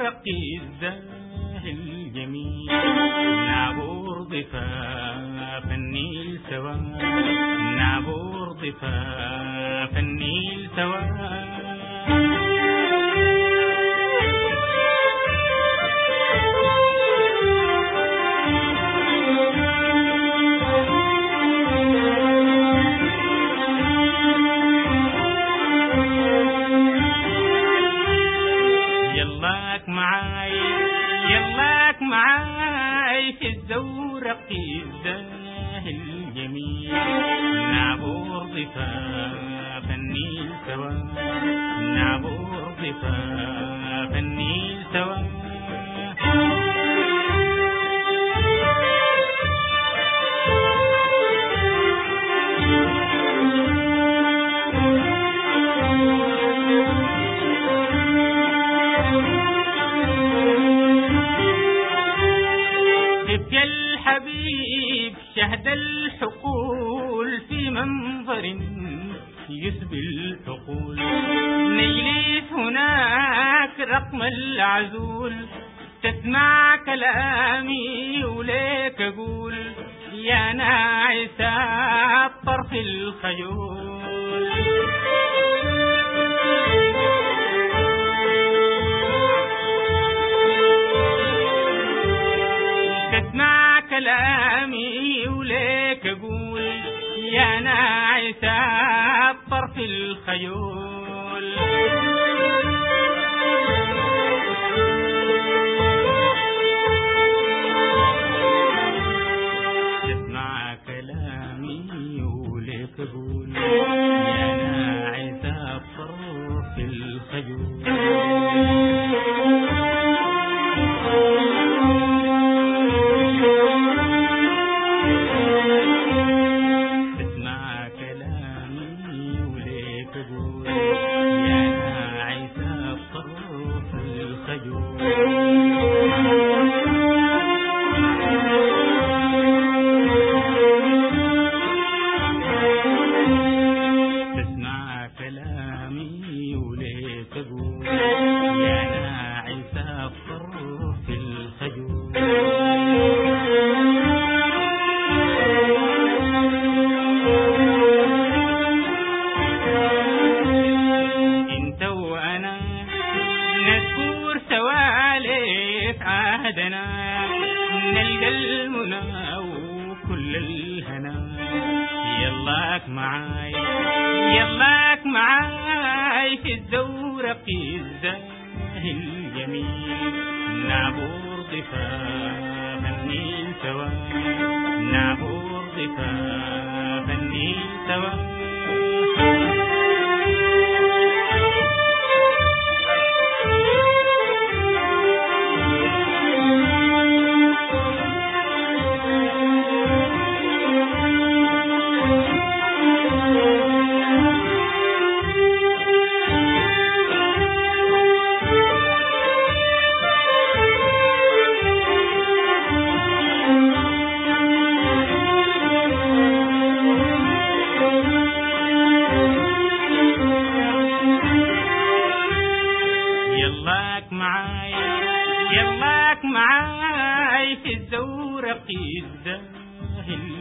رقي الزاه الجميل نعبور ضفاف النيل سوا. نعبور ضفاف النيل سوا. يلاك معاي يلاك معاي في الزورق الزاه الجميل نعبر ضفاف النيل سوا نعبر ضفاف الحقول في منظر يسبي العقول نجلس هناك رقم العزول تسمع كلامي وليك أقول يا ناعس الطرف الخيول. الطرف الخيول. تسمع كلامي وليك أقول يا ناعس الطرف الخيول. وليك يلاك معاي في الزورق الزاهي الجميل نعبر ضفاف النيل سوا. نعبر ضفاف النيل سوا. الزاهي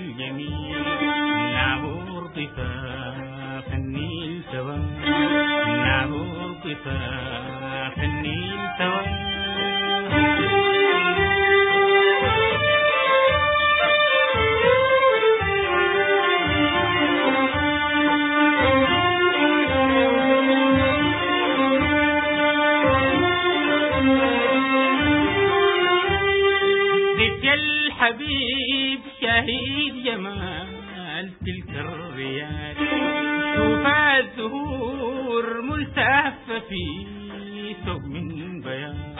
جمال تلك الريال. شوف الزهور ملتفة في ثوب من بيان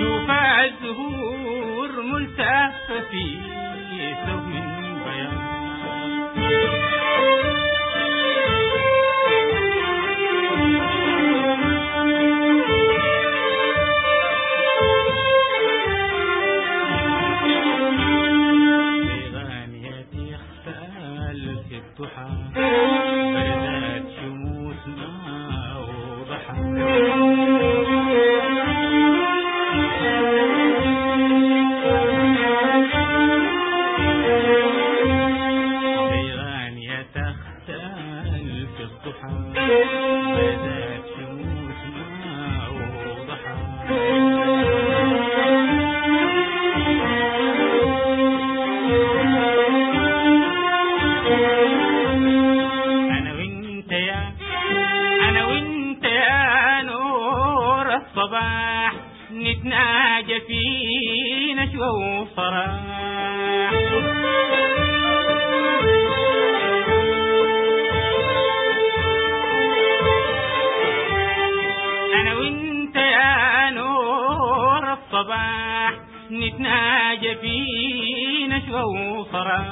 شوف الزهور ملتفة في ثوب من الصباح نتناجى في نشوة وفرح. أنا وإنت يا نور الصباح نتناجى في نشوة وفرح.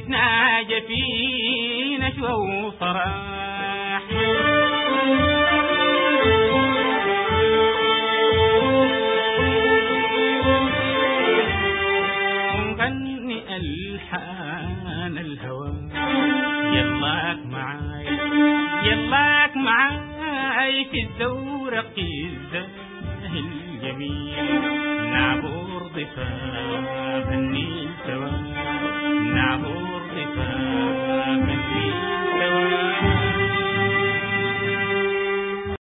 نتناجى في نشوة وفرح ونغني ألحان الهوى. يلاك معاي يلاك معاي في الزورق الزاهي الجميل نعبر ضفاف